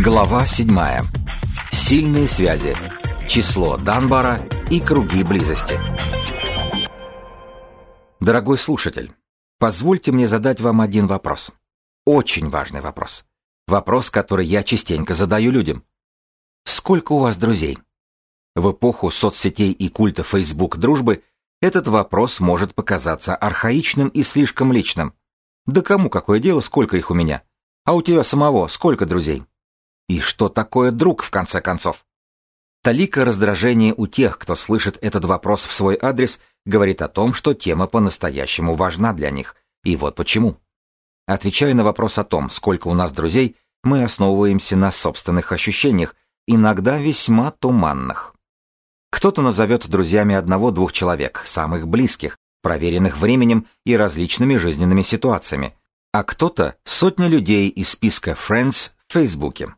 Глава 7. Сильные связи. Число Данбара и круги близости. Дорогой слушатель, позвольте мне задать вам один вопрос. Очень важный вопрос. Вопрос, который я частенько задаю людям. Сколько у вас друзей? В эпоху соцсетей и культа Facebook дружбы этот вопрос может показаться архаичным и слишком личным. Да кому какое дело, сколько их у меня? А у тебя самого сколько друзей? И что такое друг, в конце концов? Талика раздражения у тех, кто слышит этот вопрос в свой адрес, говорит о том, что тема по-настоящему важна для них. И вот почему. Отвечая на вопрос о том, сколько у нас друзей, мы основываемся на собственных ощущениях, иногда весьма туманных. Кто-то назовет друзьями одного-двух человек, самых близких, проверенных временем и различными жизненными ситуациями, а кто-то — сотни людей из списка Friends в Фейсбуке.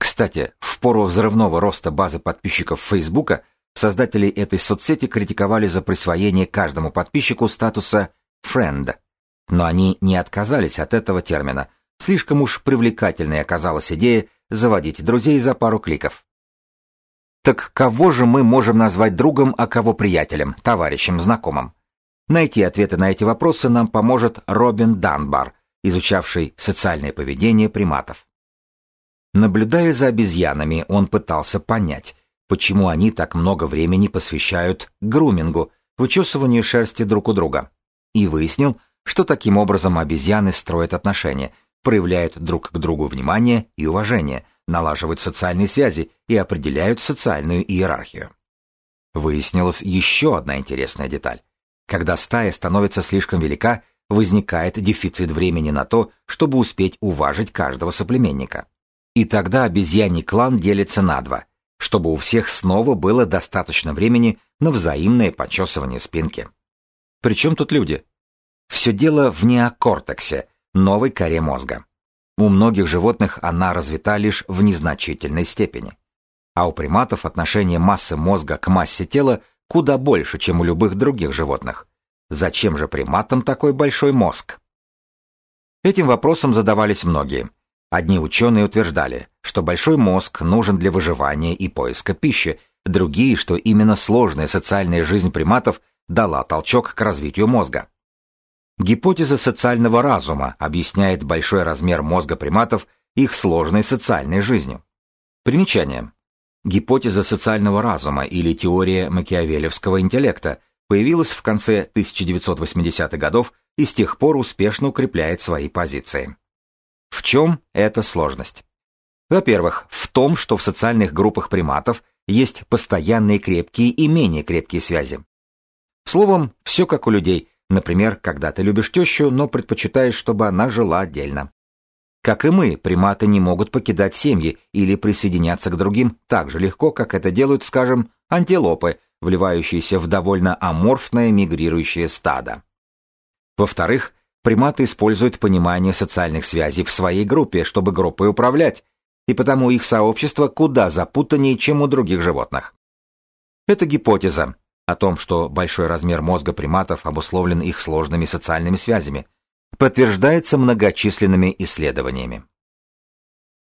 Кстати, в пору взрывного роста базы подписчиков Фейсбука создатели этой соцсети критиковали за присвоение каждому подписчику статуса «friend». Но они не отказались от этого термина. Слишком уж привлекательной оказалась идея заводить друзей за пару кликов. Так кого же мы можем назвать другом, а кого приятелем, товарищем, знакомым? Найти ответы на эти вопросы нам поможет Робин Данбар, изучавший социальное поведение приматов. Наблюдая за обезьянами, он пытался понять, почему они так много времени посвящают грумингу, вычесыванию шерсти друг у друга. И выяснил, что таким образом обезьяны строят отношения, проявляют друг к другу внимание и уважение, налаживают социальные связи и определяют социальную иерархию. Выяснилась еще одна интересная деталь. Когда стая становится слишком велика, возникает дефицит времени на то, чтобы успеть уважить каждого соплеменника. И тогда обезьяний клан делится на два, чтобы у всех снова было достаточно времени на взаимное почесывание спинки. Причем тут люди? Все дело в неокортексе, новой коре мозга. У многих животных она развита лишь в незначительной степени. А у приматов отношение массы мозга к массе тела куда больше, чем у любых других животных. Зачем же приматам такой большой мозг? Этим вопросом задавались многие – Одни ученые утверждали, что большой мозг нужен для выживания и поиска пищи, другие, что именно сложная социальная жизнь приматов дала толчок к развитию мозга. Гипотеза социального разума объясняет большой размер мозга приматов их сложной социальной жизнью. Примечание. Гипотеза социального разума или теория макиавелевского интеллекта появилась в конце 1980-х годов и с тех пор успешно укрепляет свои позиции. В чем эта сложность? Во-первых, в том, что в социальных группах приматов есть постоянные крепкие и менее крепкие связи. Словом, все как у людей. Например, когда ты любишь тещу, но предпочитаешь, чтобы она жила отдельно. Как и мы, приматы не могут покидать семьи или присоединяться к другим так же легко, как это делают, скажем, антилопы, вливающиеся в довольно аморфное мигрирующее стадо. Во-вторых, Приматы используют понимание социальных связей в своей группе, чтобы группой управлять, и потому их сообщество куда запутаннее, чем у других животных. Это гипотеза о том, что большой размер мозга приматов обусловлен их сложными социальными связями, подтверждается многочисленными исследованиями.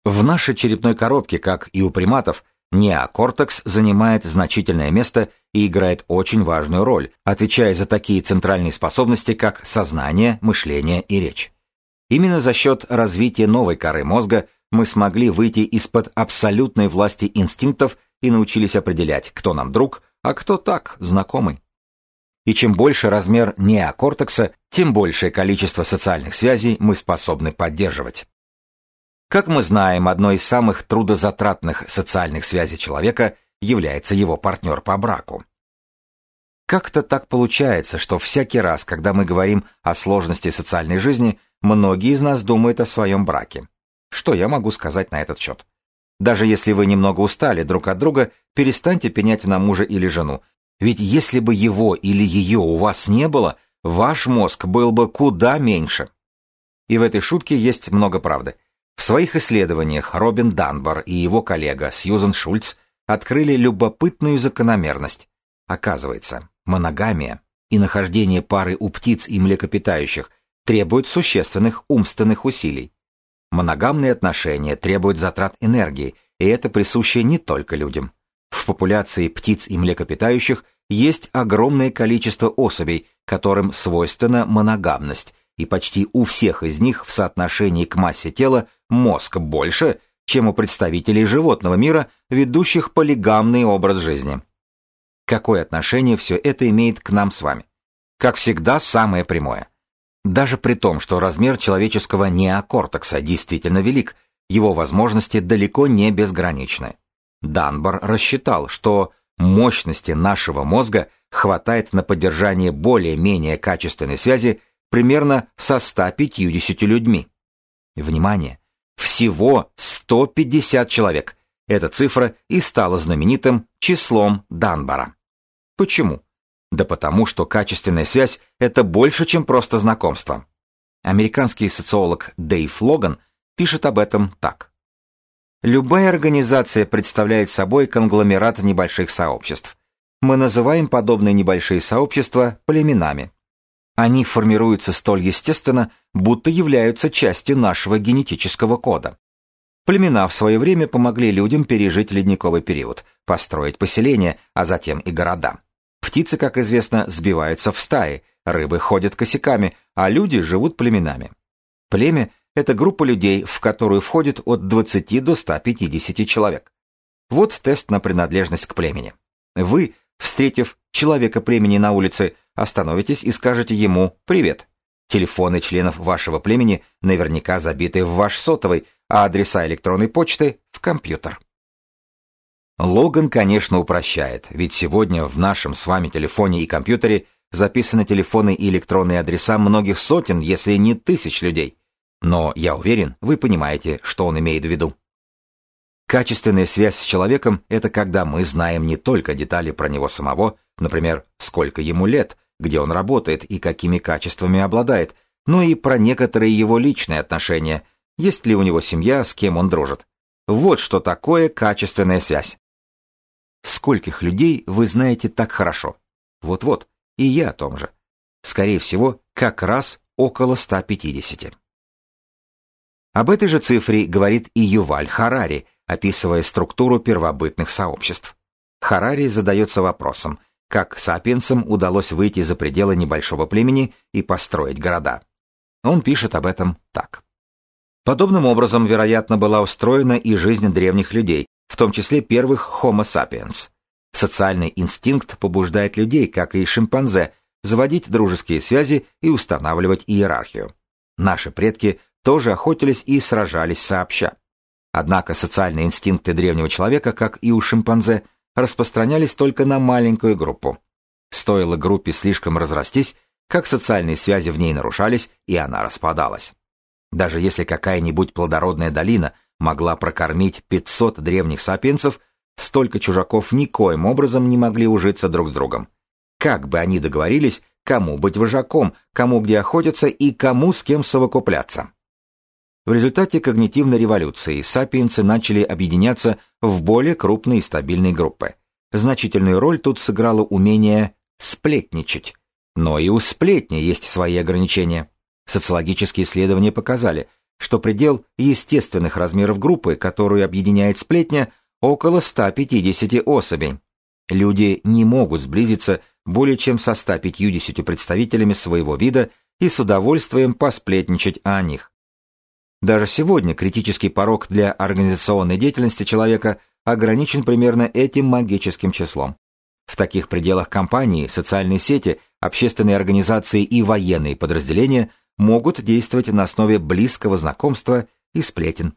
В нашей черепной коробке, как и у приматов, Неокортекс занимает значительное место и играет очень важную роль, отвечая за такие центральные способности, как сознание, мышление и речь. Именно за счет развития новой коры мозга мы смогли выйти из-под абсолютной власти инстинктов и научились определять, кто нам друг, а кто так, знакомый. И чем больше размер неокортекса, тем большее количество социальных связей мы способны поддерживать. Как мы знаем, одной из самых трудозатратных социальных связей человека является его партнер по браку. Как-то так получается, что всякий раз, когда мы говорим о сложности социальной жизни, многие из нас думают о своем браке. Что я могу сказать на этот счет? Даже если вы немного устали друг от друга, перестаньте пенять на мужа или жену. Ведь если бы его или ее у вас не было, ваш мозг был бы куда меньше. И в этой шутке есть много правды. В своих исследованиях Робин Данбар и его коллега Сьюзен Шульц открыли любопытную закономерность. Оказывается, моногамия и нахождение пары у птиц и млекопитающих требуют существенных умственных усилий. Моногамные отношения требуют затрат энергии, и это присуще не только людям. В популяции птиц и млекопитающих есть огромное количество особей, которым свойственна моногамность, и почти у всех из них в соотношении к массе тела мозг больше, чем у представителей животного мира, ведущих полигамный образ жизни. Какое отношение все это имеет к нам с вами? Как всегда, самое прямое. Даже при том, что размер человеческого неокортекса действительно велик, его возможности далеко не безграничны. Данбар рассчитал, что мощности нашего мозга хватает на поддержание более-менее качественной связи примерно со 150 людьми. Внимание! Всего 150 человек. Эта цифра и стала знаменитым числом Данбара. Почему? Да потому, что качественная связь – это больше, чем просто знакомство. Американский социолог Дэйв Логан пишет об этом так. Любая организация представляет собой конгломерат небольших сообществ. Мы называем подобные небольшие сообщества племенами. Они формируются столь естественно, будто являются частью нашего генетического кода. Племена в свое время помогли людям пережить ледниковый период, построить поселения, а затем и города. Птицы, как известно, сбиваются в стаи, рыбы ходят косяками, а люди живут племенами. Племя – это группа людей, в которую входит от 20 до 150 человек. Вот тест на принадлежность к племени. Вы, встретив человека племени на улице, остановитесь и скажете ему «Привет». Телефоны членов вашего племени наверняка забиты в ваш сотовый, а адреса электронной почты – в компьютер. Логан, конечно, упрощает, ведь сегодня в нашем с вами телефоне и компьютере записаны телефоны и электронные адреса многих сотен, если не тысяч людей. Но я уверен, вы понимаете, что он имеет в виду. Качественная связь с человеком – это когда мы знаем не только детали про него самого, например, сколько ему лет, где он работает и какими качествами обладает, но и про некоторые его личные отношения, есть ли у него семья, с кем он дружит. Вот что такое качественная связь. Скольких людей вы знаете так хорошо? Вот-вот, и я о том же. Скорее всего, как раз около 150. Об этой же цифре говорит и Юваль Харари, описывая структуру первобытных сообществ. Харари задается вопросом, как сапиенсам удалось выйти за пределы небольшого племени и построить города. Он пишет об этом так. Подобным образом, вероятно, была устроена и жизнь древних людей, в том числе первых Homo sapiens. Социальный инстинкт побуждает людей, как и шимпанзе, заводить дружеские связи и устанавливать иерархию. Наши предки тоже охотились и сражались сообща. Однако социальные инстинкты древнего человека, как и у шимпанзе, распространялись только на маленькую группу. Стоило группе слишком разрастись, как социальные связи в ней нарушались, и она распадалась. Даже если какая-нибудь плодородная долина могла прокормить 500 древних сапиенсов, столько чужаков никоим образом не могли ужиться друг с другом. Как бы они договорились, кому быть вожаком, кому где охотиться и кому с кем совокупляться. В результате когнитивной революции сапиенсы начали объединяться в более крупные и стабильные группы. Значительную роль тут сыграло умение сплетничать. Но и у сплетни есть свои ограничения. Социологические исследования показали, что предел естественных размеров группы, которую объединяет сплетня, около 150 особей. Люди не могут сблизиться более чем со 150 представителями своего вида и с удовольствием посплетничать о них. Даже сегодня критический порог для организационной деятельности человека ограничен примерно этим магическим числом. В таких пределах компании, социальные сети, общественные организации и военные подразделения могут действовать на основе близкого знакомства и сплетен.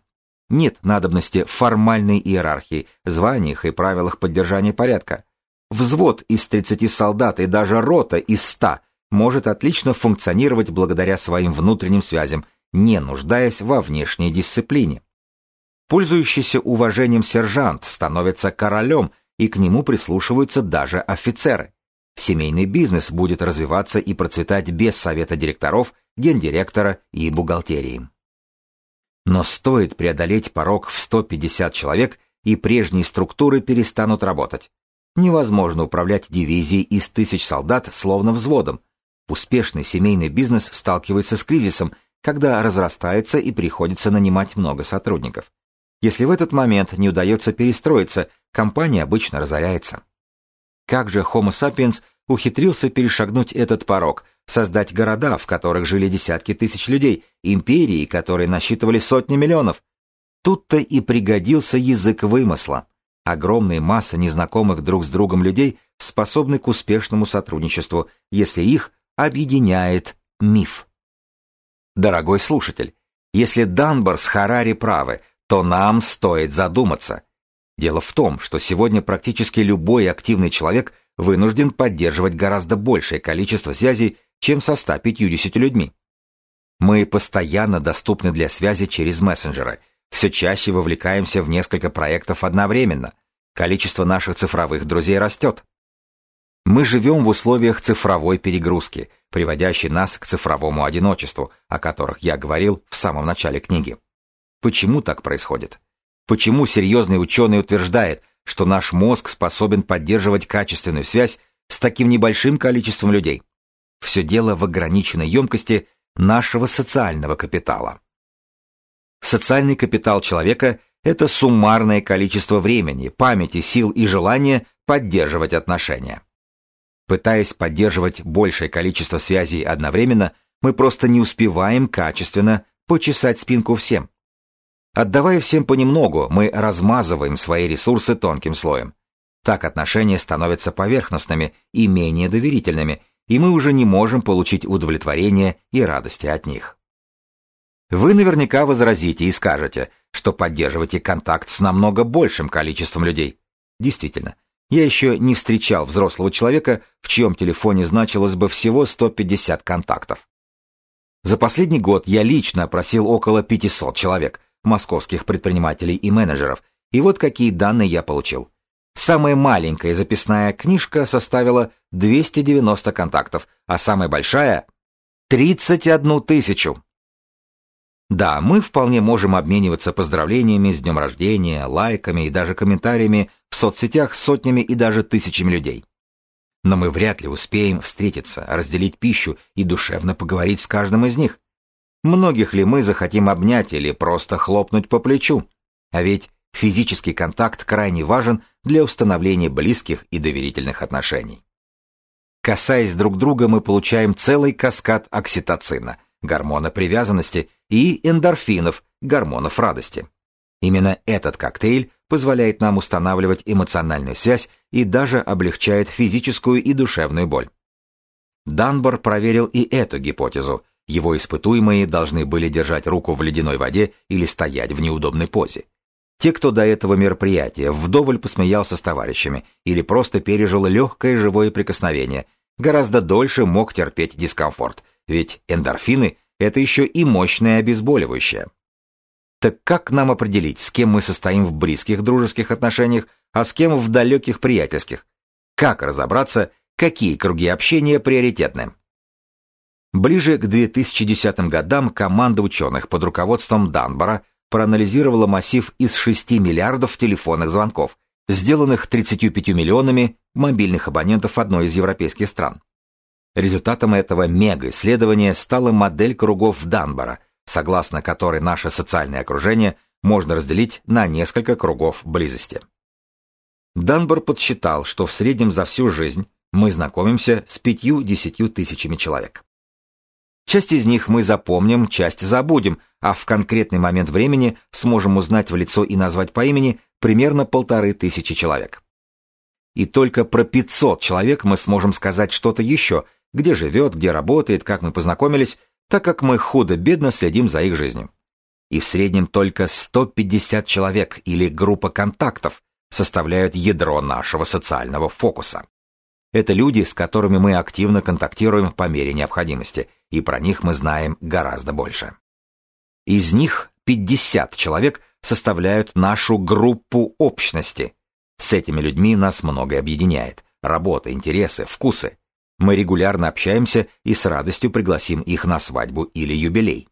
Нет надобности формальной иерархии, званиях и правилах поддержания порядка. Взвод из 30 солдат и даже рота из 100 может отлично функционировать благодаря своим внутренним связям, не нуждаясь во внешней дисциплине. Пользующийся уважением сержант становится королем, и к нему прислушиваются даже офицеры. Семейный бизнес будет развиваться и процветать без совета директоров, гендиректора и бухгалтерии. Но стоит преодолеть порог в 150 человек, и прежние структуры перестанут работать. Невозможно управлять дивизией из тысяч солдат словно взводом. Успешный семейный бизнес сталкивается с кризисом, когда разрастается и приходится нанимать много сотрудников. Если в этот момент не удается перестроиться, компания обычно разоряется. Как же Homo sapiens ухитрился перешагнуть этот порог, создать города, в которых жили десятки тысяч людей, империи, которые насчитывали сотни миллионов? Тут-то и пригодился язык вымысла. Огромные массы незнакомых друг с другом людей способны к успешному сотрудничеству, если их объединяет миф. Дорогой слушатель, если Данбар с Харари правы, то нам стоит задуматься. Дело в том, что сегодня практически любой активный человек вынужден поддерживать гораздо большее количество связей, чем со 150 людьми. Мы постоянно доступны для связи через мессенджеры – все чаще вовлекаемся в несколько проектов одновременно. Количество наших цифровых друзей растет. Мы живем в условиях цифровой перегрузки, приводящей нас к цифровому одиночеству, о которых я говорил в самом начале книги. Почему так происходит? Почему серьезный ученый утверждает, что наш мозг способен поддерживать качественную связь с таким небольшим количеством людей? Все дело в ограниченной емкости нашего социального капитала. Социальный капитал человека – это суммарное количество времени, памяти, сил и желания поддерживать отношения. Пытаясь поддерживать большее количество связей одновременно, мы просто не успеваем качественно почесать спинку всем. Отдавая всем понемногу, мы размазываем свои ресурсы тонким слоем. Так отношения становятся поверхностными и менее доверительными, и мы уже не можем получить удовлетворение и радости от них. Вы наверняка возразите и скажете, что поддерживаете контакт с намного большим количеством людей. Действительно, я еще не встречал взрослого человека, в чьем телефоне значилось бы всего 150 контактов. За последний год я лично опросил около 500 человек, московских предпринимателей и менеджеров, и вот какие данные я получил. Самая маленькая записная книжка составила 290 контактов, а самая большая — 31 тысячу. Да, мы вполне можем обмениваться поздравлениями с днем рождения, лайками и даже комментариями в соцсетях с сотнями и даже тысячами людей. Но мы вряд ли успеем встретиться, разделить пищу и душевно поговорить с каждым из них. Многих ли мы захотим обнять или просто хлопнуть по плечу? А ведь физический контакт крайне важен для установления близких и доверительных отношений. Касаясь друг друга, мы получаем целый каскад окситоцина – гормона привязанности, и эндорфинов, гормонов радости. Именно этот коктейль позволяет нам устанавливать эмоциональную связь и даже облегчает физическую и душевную боль. Данбор проверил и эту гипотезу. Его испытуемые должны были держать руку в ледяной воде или стоять в неудобной позе. Те, кто до этого мероприятия вдоволь посмеялся с товарищами или просто пережил легкое живое прикосновение, гораздо дольше мог терпеть дискомфорт, ведь эндорфины – это еще и мощное обезболивающее. Так как нам определить, с кем мы состоим в близких дружеских отношениях, а с кем в далеких приятельских? Как разобраться, какие круги общения приоритетны? Ближе к 2010 годам команда ученых под руководством Данбора проанализировала массив из 6 миллиардов телефонных звонков, сделанных 35 миллионами мобильных абонентов одной из европейских стран. Результатом этого мега-исследования стала модель кругов Данбора, согласно которой наше социальное окружение можно разделить на несколько кругов близости. Данбор подсчитал, что в среднем за всю жизнь мы знакомимся с пятью-десятью тысячами человек. Часть из них мы запомним, часть забудем, а в конкретный момент времени сможем узнать в лицо и назвать по имени примерно полторы тысячи человек. И только про 500 человек мы сможем сказать что-то еще, где живет, где работает, как мы познакомились, так как мы худо-бедно следим за их жизнью. И в среднем только 150 человек или группа контактов составляют ядро нашего социального фокуса. Это люди, с которыми мы активно контактируем по мере необходимости, и про них мы знаем гораздо больше. Из них 50 человек составляют нашу группу общности. С этими людьми нас многое объединяет. Работа, интересы, вкусы. Мы регулярно общаемся и с радостью пригласим их на свадьбу или юбилей.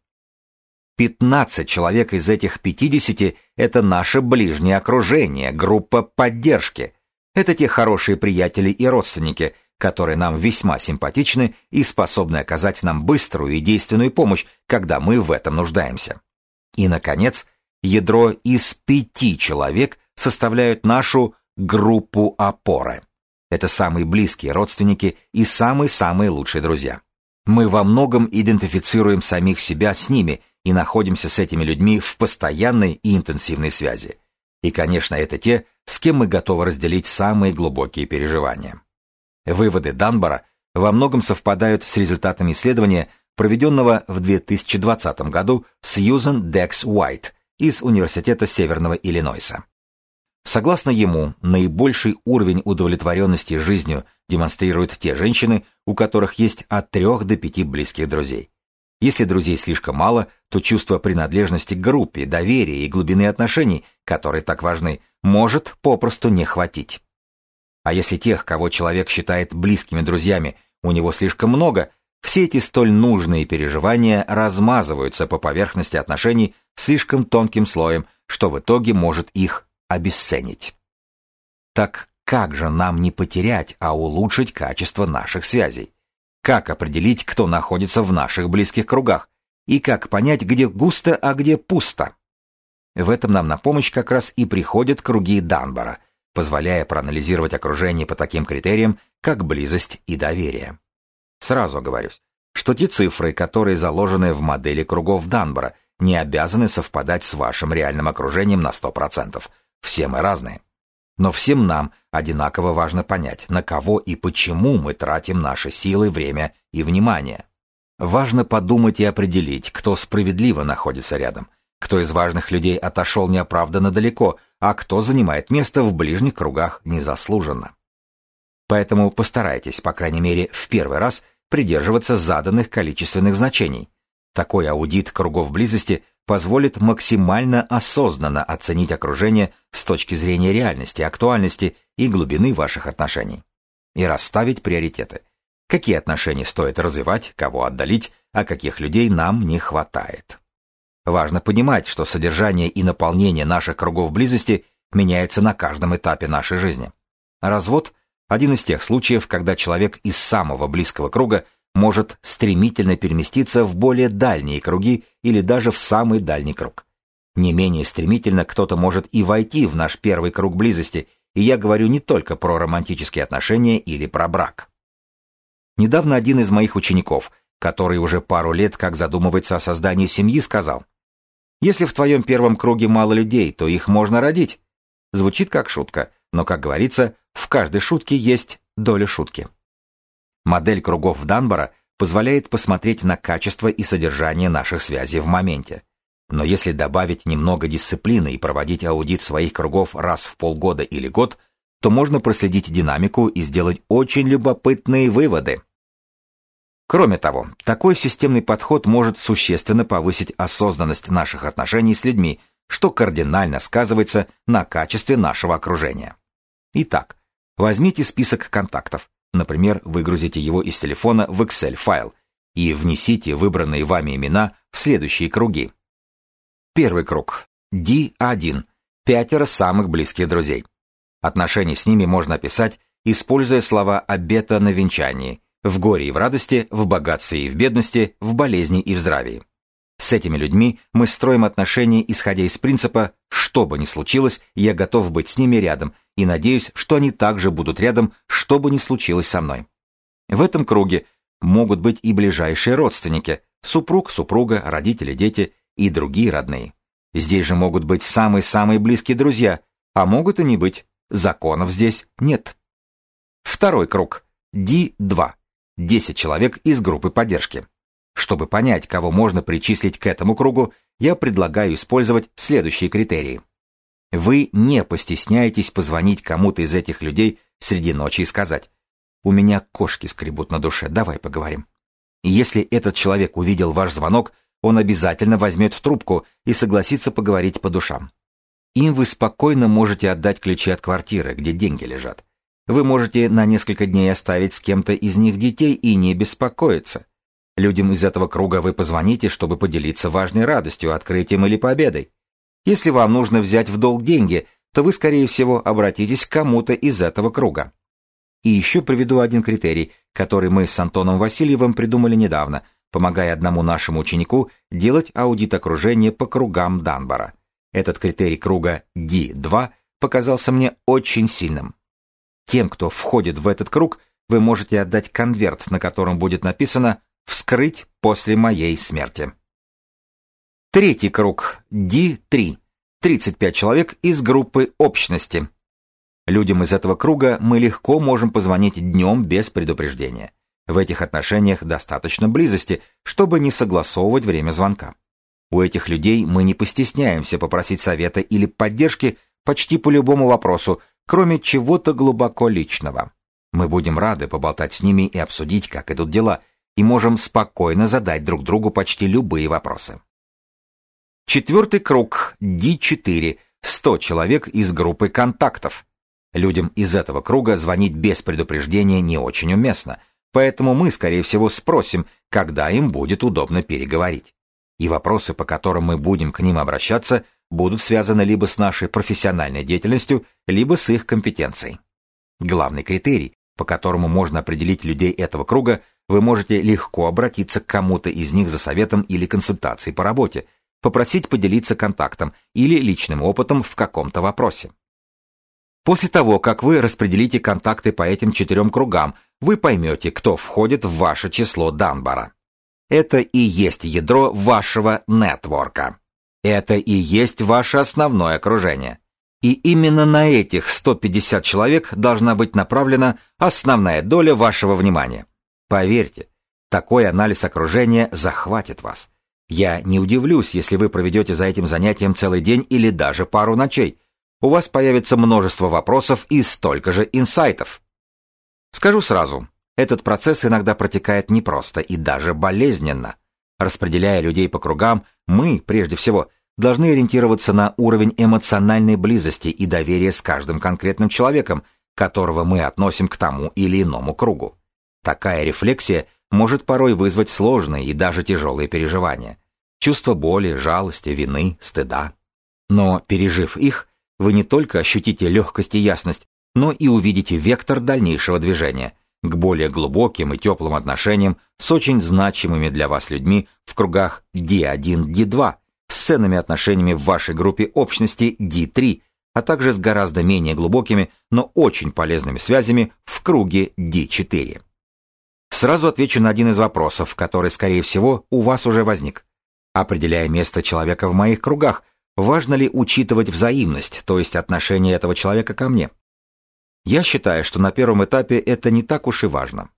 15 человек из этих 50 – это наше ближнее окружение, группа поддержки. Это те хорошие приятели и родственники, которые нам весьма симпатичны и способны оказать нам быструю и действенную помощь, когда мы в этом нуждаемся. И, наконец, ядро из пяти человек составляют нашу группу опоры. Это самые близкие родственники и самые-самые лучшие друзья. Мы во многом идентифицируем самих себя с ними и находимся с этими людьми в постоянной и интенсивной связи. И, конечно, это те, с кем мы готовы разделить самые глубокие переживания. Выводы Данбара во многом совпадают с результатами исследования, проведенного в 2020 году Сьюзен Декс Уайт из Университета Северного Иллинойса. Согласно ему, наибольший уровень удовлетворенности жизнью демонстрируют те женщины, у которых есть от трех до пяти близких друзей. Если друзей слишком мало, то чувство принадлежности к группе, доверия и глубины отношений, которые так важны, может попросту не хватить. А если тех, кого человек считает близкими друзьями, у него слишком много, все эти столь нужные переживания размазываются по поверхности отношений слишком тонким слоем, что в итоге может их обесценить. Так как же нам не потерять, а улучшить качество наших связей? Как определить, кто находится в наших близких кругах? И как понять, где густо, а где пусто? В этом нам на помощь как раз и приходят круги Данбара, позволяя проанализировать окружение по таким критериям, как близость и доверие. Сразу оговорюсь, что те цифры, которые заложены в модели кругов Данбара, не обязаны совпадать с вашим реальным окружением на 100%. Все мы разные. Но всем нам одинаково важно понять, на кого и почему мы тратим наши силы, время и внимание. Важно подумать и определить, кто справедливо находится рядом, кто из важных людей отошел неоправданно далеко, а кто занимает место в ближних кругах незаслуженно. Поэтому постарайтесь, по крайней мере, в первый раз придерживаться заданных количественных значений. Такой аудит кругов близости позволит максимально осознанно оценить окружение с точки зрения реальности, актуальности и глубины ваших отношений. И расставить приоритеты. Какие отношения стоит развивать, кого отдалить, а каких людей нам не хватает. Важно понимать, что содержание и наполнение наших кругов близости меняется на каждом этапе нашей жизни. Развод – один из тех случаев, когда человек из самого близкого круга может стремительно переместиться в более дальние круги или даже в самый дальний круг. Не менее стремительно кто-то может и войти в наш первый круг близости, и я говорю не только про романтические отношения или про брак. Недавно один из моих учеников, который уже пару лет как задумывается о создании семьи, сказал, «Если в твоем первом круге мало людей, то их можно родить». Звучит как шутка, но, как говорится, в каждой шутке есть доля шутки. Модель кругов Данбара позволяет посмотреть на качество и содержание наших связей в моменте. Но если добавить немного дисциплины и проводить аудит своих кругов раз в полгода или год, то можно проследить динамику и сделать очень любопытные выводы. Кроме того, такой системный подход может существенно повысить осознанность наших отношений с людьми, что кардинально сказывается на качестве нашего окружения. Итак, возьмите список контактов, Например, выгрузите его из телефона в Excel-файл и внесите выбранные вами имена в следующие круги. Первый круг. D1. Пятеро самых близких друзей. Отношения с ними можно описать, используя слова обета на венчании, в горе и в радости, в богатстве и в бедности, в болезни и в здравии. С этими людьми мы строим отношения, исходя из принципа «что бы ни случилось, я готов быть с ними рядом и надеюсь, что они также будут рядом, что бы ни случилось со мной». В этом круге могут быть и ближайшие родственники, супруг, супруга, родители, дети и другие родные. Здесь же могут быть самые-самые близкие друзья, а могут и не быть. Законов здесь нет. Второй круг. D2. 10 человек из группы поддержки. Чтобы понять, кого можно причислить к этому кругу, я предлагаю использовать следующие критерии. Вы не постесняетесь позвонить кому-то из этих людей среди ночи и сказать «У меня кошки скребут на душе, давай поговорим». Если этот человек увидел ваш звонок, он обязательно возьмет трубку и согласится поговорить по душам. Им вы спокойно можете отдать ключи от квартиры, где деньги лежат. Вы можете на несколько дней оставить с кем-то из них детей и не беспокоиться. Людям из этого круга вы позвоните, чтобы поделиться важной радостью, открытием или победой. Если вам нужно взять в долг деньги, то вы, скорее всего, обратитесь к кому-то из этого круга. И еще приведу один критерий, который мы с Антоном Васильевым придумали недавно, помогая одному нашему ученику делать аудит окружения по кругам Данбара. Этот критерий круга D2 показался мне очень сильным. Тем, кто входит в этот круг, вы можете отдать конверт, на котором будет написано «Вскрыть после моей смерти». Третий круг D3. 35 человек из группы общности. Людям из этого круга мы легко можем позвонить днем без предупреждения. В этих отношениях достаточно близости, чтобы не согласовывать время звонка. У этих людей мы не постесняемся попросить совета или поддержки почти по любому вопросу, кроме чего-то глубоко личного. Мы будем рады поболтать с ними и обсудить, как идут дела, и можем спокойно задать друг другу почти любые вопросы. Четвертый круг D4. 100 человек из группы контактов. Людям из этого круга звонить без предупреждения не очень уместно, поэтому мы, скорее всего, спросим, когда им будет удобно переговорить. И вопросы, по которым мы будем к ним обращаться, будут связаны либо с нашей профессиональной деятельностью, либо с их компетенцией. Главный критерий, по которому можно определить людей этого круга, вы можете легко обратиться к кому-то из них за советом или консультацией по работе, попросить поделиться контактом или личным опытом в каком-то вопросе. После того, как вы распределите контакты по этим четырем кругам, вы поймете, кто входит в ваше число Данбара. Это и есть ядро вашего нетворка. Это и есть ваше основное окружение. И именно на этих 150 человек должна быть направлена основная доля вашего внимания. Поверьте, такой анализ окружения захватит вас. Я не удивлюсь, если вы проведете за этим занятием целый день или даже пару ночей – у вас появится множество вопросов и столько же инсайтов. Скажу сразу, этот процесс иногда протекает непросто и даже болезненно. Распределяя людей по кругам, мы, прежде всего, должны ориентироваться на уровень эмоциональной близости и доверия с каждым конкретным человеком, которого мы относим к тому или иному кругу. Такая рефлексия может порой вызвать сложные и даже тяжелые переживания. Чувство боли, жалости, вины, стыда. Но, пережив их, вы не только ощутите легкость и ясность, но и увидите вектор дальнейшего движения к более глубоким и теплым отношениям с очень значимыми для вас людьми в кругах D1, D2, с ценными отношениями в вашей группе общности D3, а также с гораздо менее глубокими, но очень полезными связями в круге D4. Сразу отвечу на один из вопросов, который, скорее всего, у вас уже возник. Определяя место человека в моих кругах, Важно ли учитывать взаимность, то есть отношение этого человека ко мне? Я считаю, что на первом этапе это не так уж и важно.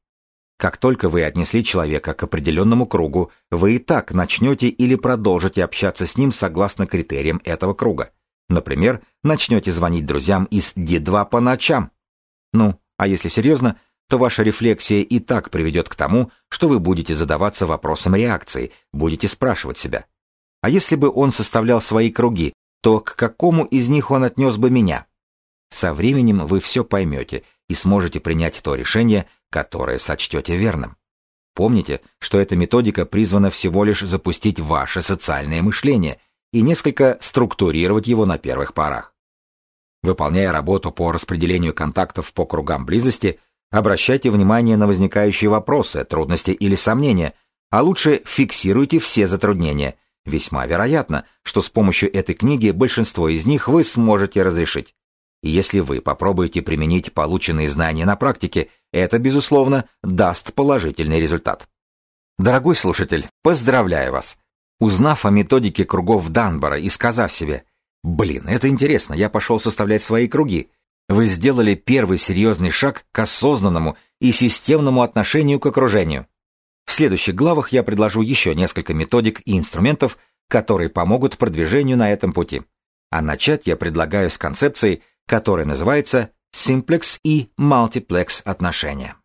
Как только вы отнесли человека к определенному кругу, вы и так начнете или продолжите общаться с ним согласно критериям этого круга. Например, начнете звонить друзьям из D2 по ночам. Ну, а если серьезно, то ваша рефлексия и так приведет к тому, что вы будете задаваться вопросом реакции, будете спрашивать себя, а если бы он составлял свои круги, то к какому из них он отнес бы меня? Со временем вы все поймете и сможете принять то решение, которое сочтете верным. Помните, что эта методика призвана всего лишь запустить ваше социальное мышление и несколько структурировать его на первых порах. Выполняя работу по распределению контактов по кругам близости, обращайте внимание на возникающие вопросы, трудности или сомнения, а лучше фиксируйте все затруднения Весьма вероятно, что с помощью этой книги большинство из них вы сможете разрешить. Если вы попробуете применить полученные знания на практике, это, безусловно, даст положительный результат. Дорогой слушатель, поздравляю вас! Узнав о методике кругов Данбара и сказав себе «Блин, это интересно, я пошел составлять свои круги», вы сделали первый серьезный шаг к осознанному и системному отношению к окружению. В следующих главах я предложу еще несколько методик и инструментов, которые помогут продвижению на этом пути. А начать я предлагаю с концепции, которая называется Simplex и Multiplex отношения.